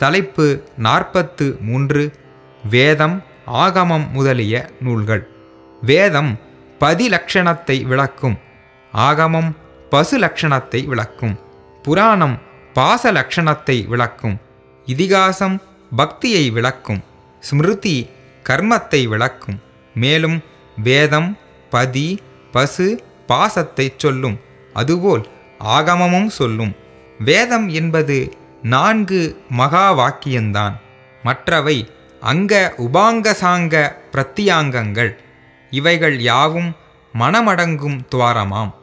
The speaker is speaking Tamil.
தலைப்பு நாற்பத்து மூன்று வேதம் ஆகமம் முதலிய நூல்கள். வேதம் பதிலக்ஷணத்தை விளக்கும் ஆகமம் பசு லட்சணத்தை விளக்கும் புராணம் பாச லட்சணத்தை விளக்கும் இதிகாசம் பக்தியை விளக்கும் ஸ்மிருதி கர்மத்தை விளக்கும். மேலும் வேதம் பதி பசு பாசத்தை சொல்லும் அதுபோல் ஆகமமும் சொல்லும். வேதம் என்பது நான்கு மகா வாக்கியந்தான். மற்றவை அங்க உபாங்கசாங்க பிரத்தியாங்கங்கள். இவைகள் யாவும் மனமடங்கும் துவாரமாம்.